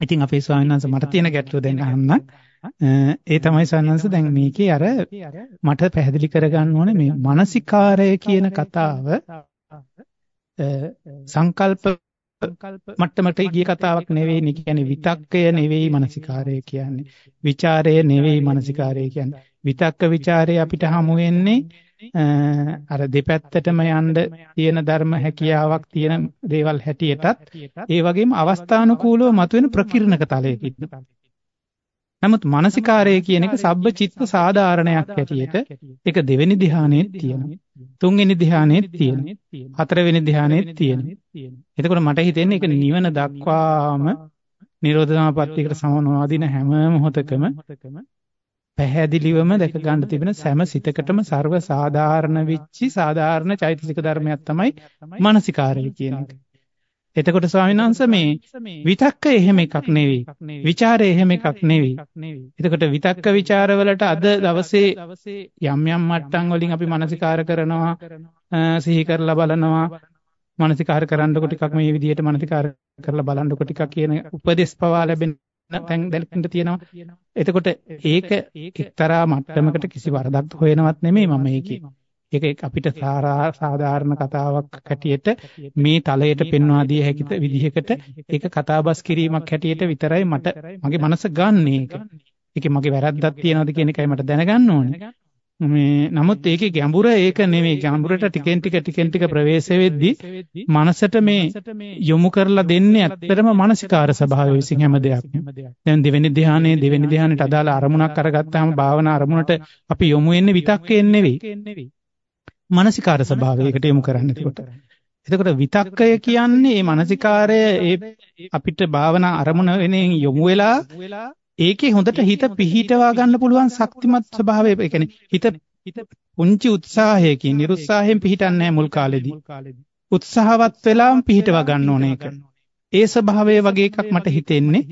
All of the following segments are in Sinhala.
ඉතින් අපේ ස්වාමීන් වහන්සේ මට තියෙන ගැටලුව දැන් අහන්නම්. ඒ තමයි සන්නස දැන් මේකේ අර මට පැහැදිලි කරගන්න ඕනේ මේ මානසිකාරය කියන කතාව. සංකල්ප මට්ටමට ගිය කතාවක් නෙවෙයි නේ කියන්නේ විතක්කය නෙවෙයි මානසිකාරය කියන්නේ. විචාරය නෙවෙයි මානසිකාරය කියන්නේ. විතක්ක ਵਿਚාරය අපිට හමු වෙන්නේ අර දෙපැත්තටම යන්න තියෙන ධර්ම හැකියාවක් තියෙන දේවල් හැටියටත් ඒ වගේම අවස්ථානුකූලව මතුවෙන ප්‍රකිරණක තලයකින්. නමුත් මානසිකාරය කියන එක සබ්බ චිත්ත සාධාරණයක් හැටියට ඒක දෙවෙනි ධ්‍යානෙත් තියෙනවා. තුන්වෙනි ධ්‍යානෙත් තියෙනවා. හතරවෙනි ධ්‍යානෙත් තියෙනවා. එතකොට මට හිතෙන්නේ ඒක නිවන දක්වාම නිරෝධ සමාපත්තියකට සමනවාදින හැම මොහොතකම පැහැදිලිවම දැක ගන්න තිබෙන සෑම සිතකටම ਸਰව සාධාරණ වෙච්චි සාධාරණ චෛතසික ධර්මයක් තමයි මානසිකාරය කියන එක. එතකොට ස්වාමීන් වහන්සේ මේ විතක්ක එහෙම එකක් නෙවෙයි. ਵਿਚාරය එහෙම එකක් නෙවෙයි. එතකොට විතක්ක ਵਿਚාරවලට අද දවසේ යම් යම් මට්ටම් වලින් අපි මානසිකාර කරනවා, සිහි කරලා බලනවා. මානසිකාර කරන්නකො ටිකක් මේ විදිහට මානසිකාර කරලා බලන්නකො ටිකක් කියන උපදේශ පවා ලැබෙන තැන් දැලකින්ද තියෙනවා. එතකොට ඒක එක්තරා මට්ටමකට කිසි වරදක් හොයනවත් නෙමෙයි මම ඒකේ. ඒක අපිට සාධාරණ කතාවක් හැටියට මේ තලයට පෙන්වා දිය හැකි විදිහකට ඒක කතාබස් කිරීමක් හැටියට විතරයි මට මගේ මනස ගන්න ඒක. ඒකේ මගේ වැරද්දක් තියනවද කියන එකයි මට දැනගන්න ඕනේ. මේ නමුත් ඒකේ ගැඹුර ඒක නෙමෙයි. ගැඹුරට ටිකෙන් ටික ටිකෙන් ටික ප්‍රවේශ වෙද්දී මනසට මේ යොමු කරලා දෙන්නේ ඇත්තටම මානසිකාර ස්වභාවය විසින් හැම දෙයක්ම දැන් දෙවෙනි ධ්‍යානයේ දෙවෙනි ධ්‍යානෙට අදාළ අරමුණක් අරගත්තාම භාවනා අරමුණට අපි යොමු වෙන්නේ විතක්කයෙන් නෙවෙයි. මානසිකාර ස්වභාවයකට යොමු කරන්න එතකොට. එතකොට විතක්කය කියන්නේ මේ මානසිකාරය ඒ අපිට භාවනා අරමුණ වෙනින් යොමු වෙලා ඒකේ හොඳට හිත පිහිටවා ගන්න පුළුවන් ශක්තිමත් ස්වභාවය ඒ කියන්නේ හිත හිත පුංචි උත්සාහයකින් නිරුත්සාහයෙන් පිහිටන්නේ නැහැ මුල් කාලෙදී. උත්සාහවත් වෙලාම පිහිටවා ගන්න ඕනේ ඒක. ඒ ස්වභාවය වගේ එකක් මට හිතෙන්නේ.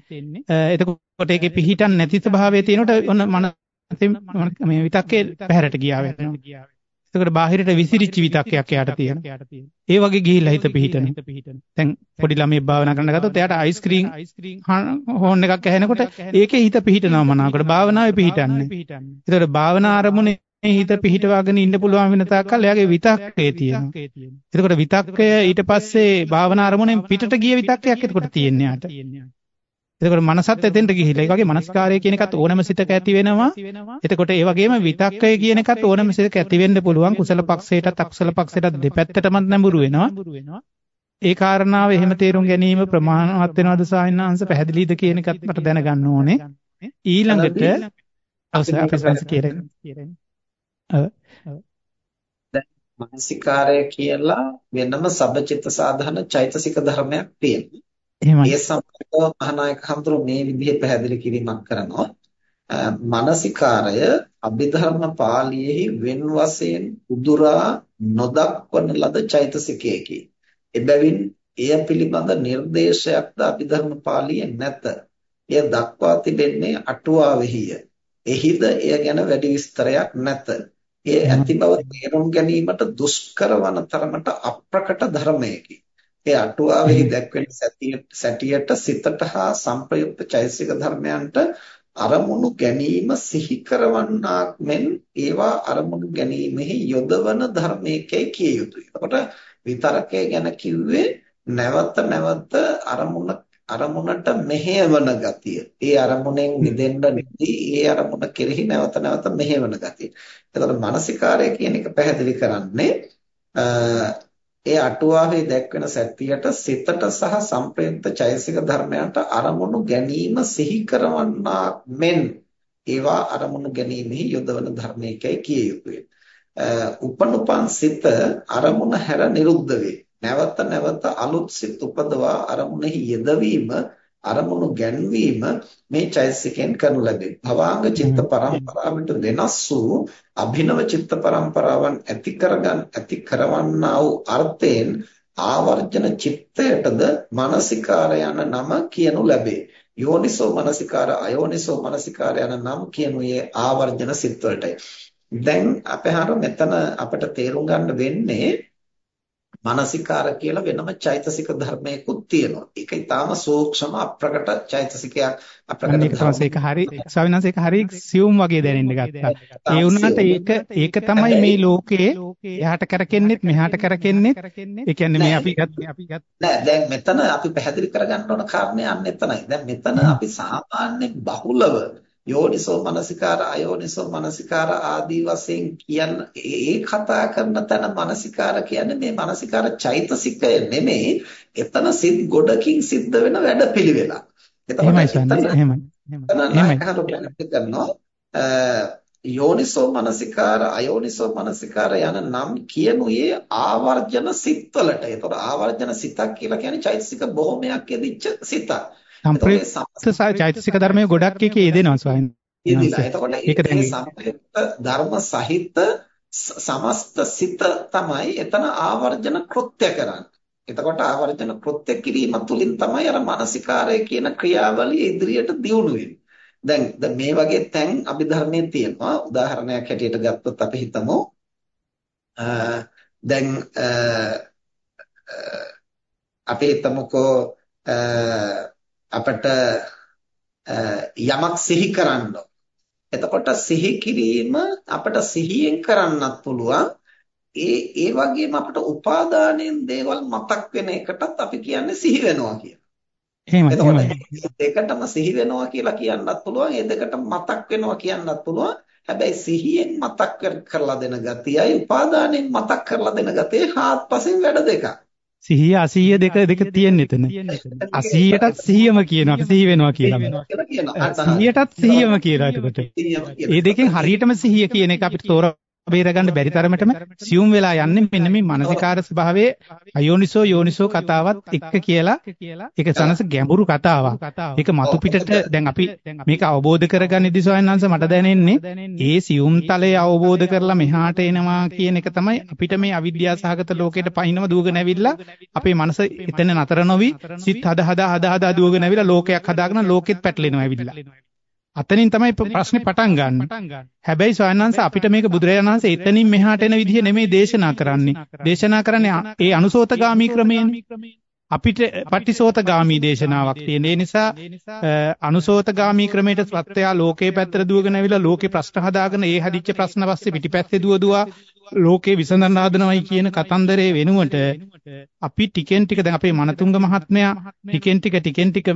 එතකොට ඒකේ පිහිටන් නැති ස්වභාවය තියෙනකොට ඔන්න මන මේ විතක්කේ පැහැරට ගියා වෙනවා. එතකොට බාහිරට විසිරිච්ච විතක්කයක් එයාට තියෙනවා. ඒ වගේ ගිහිල්ලා හිත පිහිටන. දැන් පොඩි ළමයි භාවනා කරන්න ගත්තොත් එයාට අයිස්ක්‍රීම් හෝන් එකක් ඇහෙනකොට ඒකේ හිත පිහිටනවා මනාවකට භාවනාවේ පිහිටන්නේ. එතකොට භාවනා ආරමුණේ හිත පිහිටවාගෙන ඉන්න පුළුවන් වෙන තාක්කල් එයාගේ විතක්කේ තියෙනවා. එතකොට විතක්කය ඊට පස්සේ භාවනා ආරමුණෙන් පිටට ගිය විතක්කයක් එතකොට තියෙන්නේ යාට. එතකොට මනසත් එතෙන්ට ගිහිල්ලා ඒ වගේ මනස්කාරය කියන එකත් ඕනම සිතක ඇති වෙනවා. එතකොට ඒ වගේම විතක්කය කියන එකත් ඕනම සිතක ඇති වෙන්න පුළුවන්. කුසල පක්ෂයටත් අකුසල පක්ෂයටත් දෙපැත්තටම නැඹුරු වෙනවා. ඒ කාරණාව එහෙම තේරුම් ගැනීම ප්‍රමාණවත් වෙනවද සාහිණාංශ පැහැදිලිද කියන එකත් මට දැනගන්න ඕනේ. ඊළඟට අවසර අපේ සංස කියලා වෙනම සබචිත්ත සාධන චෛතසික ධර්මයක් තියෙනවා. එහෙමයි. ඒ සම්බන්ධව මහානායක හඳුරු මේ විදිහේ පැහැදිලි කිරීමක් කරනවා. මානසිකාරය අභිධර්ම පාළියේහි වෙන වශයෙන් උදුරා නොදක්වන ලද චෛතසිකයකි. එබැවින් එය පිළිබඳ නිර්දේශයක්ද අභිධර්ම පාළියේ නැත. එය දක්වා තිබෙන්නේ අටුවාවෙහිය. එහිද එය ගැන වැඩි විස්තරයක් නැත. එය ඇති බව තේරුම් ගැනීමට දුෂ්කර වන තරමට අප්‍රකට ධර්මයකි. ඒ අටුවාවෙහි දැක්වෙන සැටියට සිතට හා සංප්‍රයුක්ත චෛතසික ධර්මයන්ට අරමුණු ගැනීම සිහි කරවන්නාක් මෙන් ඒවා අරමුණු ගැනීමෙහි යොදවන ධර්මයකයි කිය යුතුයි. එතකොට විතරකය ගැන කිව්වේ නැවත නැවත අරමුණ අරමුණට මෙහෙයවන ගතිය. ඒ අරමුණෙන් මිදෙන්න නෙදී ඒ අරමුණ කෙරෙහි නැවත නැවත මෙහෙයවන ගතිය. එතකොට මානසිකාරය කියන එක පැහැදිලි කරන්නේ ඒ අටුවාවේ දැක්වෙන සත්‍යයට සිතට සහ සංප්‍රයුක්ත චෛතසික ධර්මයන්ට අරමුණු ගැනීම සිහි කරවන්නා මෙන් ඒවා අරමුණු ගැනීමෙහි යොදවන ධර්මයකයි කිය යුතුය. උපනුපන් සිත අරමුණ හැර නිරුද්ධ වේ. නැවත නැවත අලුත් සිත් උපදවා අරමුණෙහි යෙදවීම අරමුණු ගැන්වීම මේ චෛතසිකෙන් කරනු ලැබේ. භවාංග චිත්ත පරම්පරාවට වෙනස් වූ අභිනව චිත්ත පරම්පරාවන් ඇති කරගන්න ඇති කරවන්නා වූ අර්ථයෙන් ආවර්ජන චිත්තයටද මානසිකාර යන නම කියනු ලැබේ. යෝනිසෝ මානසිකාර අයෝනිසෝ මානසිකාර යන නම් කියනුයේ ආවර්ජන සිත් වලටයි. දැන් අපේ හර මෙතන අපිට තේරුම් ගන්න වෙන්නේ මානසිකාර කියලා වෙනම චෛතසික ධර්මයකුත් තියෙනවා. ඒක ඊටාම සූක්ෂම අප්‍රකට චෛතසිකයක් අප්‍රකට තමයි ඒක හරි ස්වාමීන් වහන්සේ ඒක හරි සියුම් වගේ දැනෙන්න ගත්තා. ඒ වුණාට ඒක ඒක තමයි මේ ලෝකයේ එහාට කරකෙන්නෙත් මෙහාට කරකෙන්නෙත් ඒ කියන්නේ මේ අපි අපි නෑ දැන් මෙතන අපි පැහැදිලි කරගන්න ඕන කාරණේ අන්න එතනයි. දැන් මෙතන අපි සාමාන්‍ය බහුලව යෝනිසෝ මනසිකාර අයෝනිසෝ මනසිකාර ආදී වශයෙන් කියන ඒ කතා කරන තැන මනසිකාර කියන්නේ මේ මනසිකාර චෛතසිකය නෙමෙයි එතන සිත් ගොඩකින් සිද්ධ වෙන වැඩපිළිවෙලක්. එතකොට එහෙමයි එහෙමයි. යෝනිසෝ මනසිකාර අයෝනිසෝ මනසිකාර යන නම් කියනුයේ ආවර්ජන සිත්වලට. ඒතකොට ආවර්ජන සිතක් කියලා කියන්නේ චෛතසික බොහොමයක් යෙදිච්ච සිතක්. සම්ප්‍රයුක්ත චෛතසික ධර්මයේ ගොඩක් එකේ යෙදෙනවා ස්වාමීන් වහන්සේ. එතකොට ඒ සම්ප්‍රයුක්ත ධර්ම සහිත සමස්ත සිත තමයි එතන ආවර්ජන කෘත්‍ය කරන්නේ. එතකොට ආවර්ජන කෘත්‍ය කිරීම තුළින් තමයි අර මානසිකාරය කියන ක්‍රියාවලිය ඉදිරියට දියුණු වෙන්නේ. දැන් දැන් මේ වගේ තැන් අභිධර්මයේ තියෙනවා. උදාහරණයක් හැටියට ගත්තොත් අපි හිතමු දැන් අපි හිතමුකෝ අපිට යමක් සිහි කරන්න එතකොට සිහි කිරීම අපිට සිහියෙන් කරන්නත් පුළුවන් ඒ ඒ වගේම අපිට උපාදානයෙන් දේවල් මතක් වෙන එකටත් අපි කියන්නේ සිහි වෙනවා කියලා. එහෙමයි. එතකොට දෙකටම සිහි වෙනවා කියලා කියන්නත් පුළුවන්. ඒ දෙකටම මතක් වෙනවා කියන්නත් පුළුවන්. හැබැයි සිහියෙන් මතක් කරලා දෙන ගතියයි උපාදානයෙන් මතක් කරලා දෙන ගතිය හාත්පසින් වැඩ දෙකක්. සිහිය අසීය දෙක දෙක තියෙන එතන. අසීයටත් සිහියම කියනවා. අපි සිහි වෙනවා කියලා. සිහියටත් සිහියම කියනවා එතකොට. මේ දෙකෙන් හරියටම සිහිය කියන එක අපිට තෝරා බේරගන්න බැරි තරමටම සියුම් වෙලා යන්නේ මෙන්න මේ මානසිකාර ස්වභාවයේ අයෝනිසෝ යෝනිසෝ කතාවත් එක්ක කියලා ඒක සනස ගැඹුරු කතාවක්. ඒක මතු පිටට දැන් අපි මේක අවබෝධ කරගන්නදී සොයන්නන්ස මට දැනෙන්නේ ඒ සියුම් තලයේ අවබෝධ කරලා මෙහාට එනවා කියන එක තමයි අපිට මේ අවිද්‍යාව සහගත ලෝකයට පයින්නම දුවගෙන ඇවිල්ලා අපේ මනස එතන නතර නොවි සිත් හද හද හද හද දුවගෙන ඇවිල්ලා ලෝකයක් හදාගෙන ලෝකෙත් පැටලෙනවා ඇවිල්ලා. අතනින් තමයි ප්‍රශ්නේ පටන් ගන්න. හැබැයි ස්වාමීන් අපිට මේක බුදුරජාණන් වහන්සේ එතනින් මෙහාට එන විදිහ නෙමෙයි දේශනා කරන්නේ. දේශනා කරන්නේ ඒ අනුසෝතගාමී ක්‍රමයෙන්. අපිට පටිසෝතගාමී දේශනාවක් තියෙන. ඒ නිසා අනුසෝතගාමී ක්‍රමයට සත්‍යය ලෝකේ පැත්තට දුවගෙන ඇවිල්ලා ලෝකේ ප්‍රශ්න හදාගෙන ඒ හදිච්ච ප්‍රශ්න පස්සේ පිටිපැත්තේ දුව දුවා ලෝකේ විසඳන්න හදනවයි කියන කතන්දරේ වෙනුවට අපි ටිකෙන් ටික දැන් අපේ මනතුංග මහත්මයා ටිකෙන් ටික ටිකෙන් ටික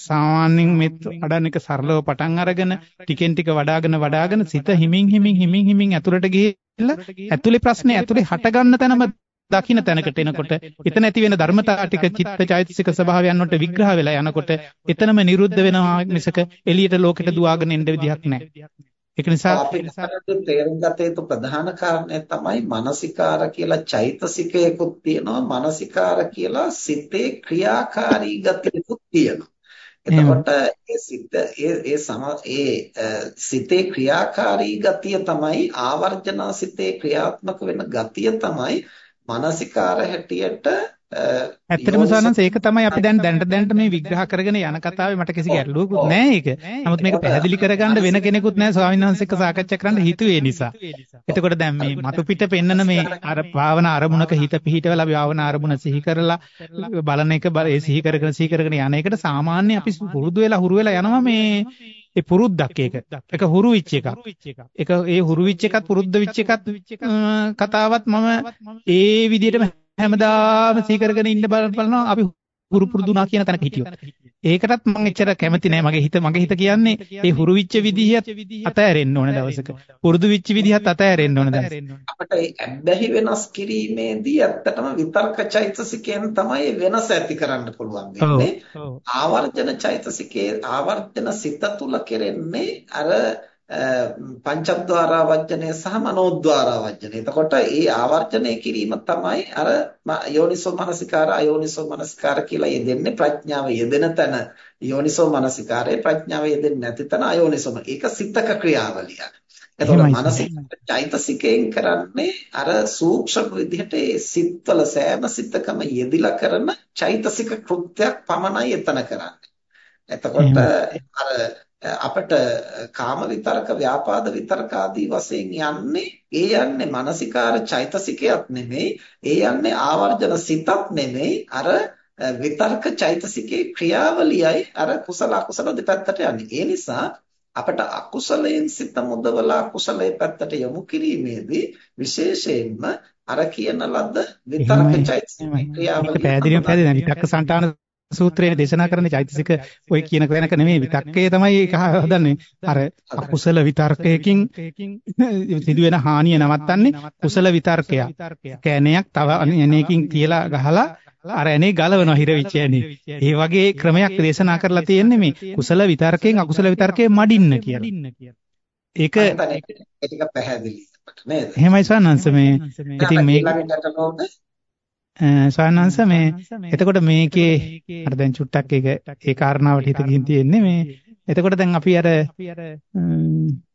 සාමාන්‍යයෙන් මේ වඩන එක සරලව පටන් අරගෙන ටිකෙන් ටික වඩාගෙන වඩාගෙන සිත හිමින් හිමින් හිමින් හිමින් ඇතුළට ගිහිල්ලා ඇතුලේ ප්‍රශ්නේ ඇතුලේ හටගන්න තැනම දකින්න තැනකට එනකොට එතන ඇති වෙන ධර්මතා ටික චිත්ත චෛතසික ස්වභාවයන් වලට විග්‍රහ වෙලා යනකොට එතනම නිරුද්ධ වෙනවා මිසක එළියට ලෝකෙට දුවාගෙන එන්න විදිහක් නැහැ. ඒක නිසා අපි තේරුම් ගත යුතු ප්‍රධාන කාරණය තමයි මානසිකාර කියලා චෛතසිකයකුත් තියෙනවා මානසිකාර කියලා සිතේ ක්‍රියාකාරී ගතියකුත් තියෙනවා. එතකොට ඒ සිත ඒ ඒ සම ඒ සිතේ ක්‍රියාකාරී ගතිය තමයි ආවර්ජනා සිතේ ක්‍රියාත්මක වෙන ගතිය තමයි මානසිකාර හැටියට ඇත්තටම සවනන්ස ඒක තමයි අපි දැන් දැනට දැනට මේ විග්‍රහ කරගෙන යන කතාවේ මට කිසි ගැටලුවකුත් නැහැ ඒක. නමුත් මේක පැහැදිලි කරගන්න වෙන කෙනෙකුත් නැහැ ස්වාමීන් වහන්සේ එක්ක සාකච්ඡා කරන්න හිතුවේ නිසා. එතකොට දැන් මේ මතු පිට පෙන්නන මේ අර භාවනා අරමුණක හිත පිහිටවලා භාවනා අරමුණ සිහි කරලා බලන එක ඒ සිහි කරගෙන සිහි කරගෙන යන එකට සාමාන්‍ය අපි පුරුදු වෙලා හුරු වෙලා යනවා මේ ඒ පුරුද්දක් ඒක. ඒක හුරු විච් එකක්. ඒක ඒ හුරු විච් එකත් පුරුද්ද විච් එකත් කතාවත් මම ඒ විදිහටම හැමදාම සීකරගෙන ඉන්න බලනවා අපි හුරු පුරුදුනා කියන තැනක හිටියොත්. ඒකටත් මම එච්චර කැමති නෑ මගේ හිත මගේ හිත කියන්නේ ඒ හුරු විච්ච විදිහත් අතෑරෙන්න ඕන දවසක. පුරුදු විච්ච විදිහත් අතෑරෙන්න ඕන දවසක. අපිට ඒ ඇබ්බැහි වෙනස් කිරීමේදී ඇත්තටම විතර්ක චෛතසිකයෙන් තමයි වෙනස ඇති කරන්න පුළුවන් වෙන්නේ. ආවර්ජන චෛතසිකයේ ආවර්ජන සිත තුල කෙරෙන්නේ අර පංචද්වාරා වජ්ජනය සහ මනෝද්වාරා වජ්ජනය. එතකොට ඒ ආවර්ජනය කිරීම තමයි අර යෝනිසෝ මනසිකාර අයෝනිසෝ මනසිකාර කියලා යෙදෙන්නේ ප්‍රඥාව යෙදෙන තැන යෝනිසෝ මනසිකාරය ප්‍රඥාව යෙදෙන්නේ නැති තැන අයෝනිසෝ. ඒක සිතක ක්‍රියාවලිය. එතකොට මානසික චෛතසිකයෙන් කරන්නේ අර සූක්ෂම විදිහට ඒ සිත්වල සෑම සිතකම යෙදිලා කරන චෛතසික කෘත්‍යයක් පමණයි එතන කරන්නේ. එතකොට අර අපිට කාම විතරක ව්‍යාපාද විතරක ආදී වශයෙන් යන්නේ ඒ යන්නේ මානසිකාර චෛතසිකයක් නෙමෙයි ඒ යන්නේ ආවර්ජන සිතක් නෙමෙයි. අර විතර්ක චෛතසිකේ ක්‍රියාවලියයි අර කුසල අකුසල දෙපැත්තට යන්නේ. ඒ නිසා අපට අකුසලයෙන් සිත මුදවලා කුසලයේ පැත්තට යොමු කිරීමේදී විශේෂයෙන්ම අර කියන ලද්ද විතර්ක චෛතසික ක්‍රියාවලිය පැහැදිලිවම පැහැදිලි විතක්ක සංතාන සූත්‍රයේ දේශනා කරන චෛතසික ඔය කියන තැනක නෙමෙයි විතක්කය තමයි ඒක හදන්නේ අර අකුසල විතර්කයකින් සිදුවෙන හානිය නවත්තන්නේ කුසල විතර්කය කෑනයක් තව අනේකින් තියලා ගහලා අර ඇනේ ගලවනවා හිර වෙච්ච ඇනේ. ඒ වගේ ක්‍රමයක් දේශනා කරලා තියෙන්නේ මේ කුසල විතර්කයෙන් අකුසල විතර්කේ මඩින්න කියලා. ඒක ඒක පැහැදිලි නේද? එහෙමයි සවන්නංශ මේ ඉතින් මේ සවන්නංශ මේ එතකොට මේකේ අර දැන් චුට්ටක් ඒක ඒ කාරණාවට හිත ගිහින් තියෙන්නේ මේ එතකොට දැන් අපි අර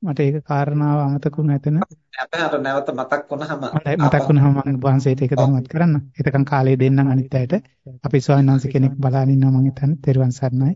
මට ඒක කාරණාව අමතකුණ නැතන අපහට නැවත මතක් වුණාම මතක් වුණාම මම වහන්සේට ඒක දැනුවත් කරන්න. එතකන් කාලේ දෙන්නම් අනිත් අයට. අපි ස්වාමීන් වහන්සේ කෙනෙක් බලන් ඉන්නවා මම හිතන්නේ. තෙරුවන් සරණයි.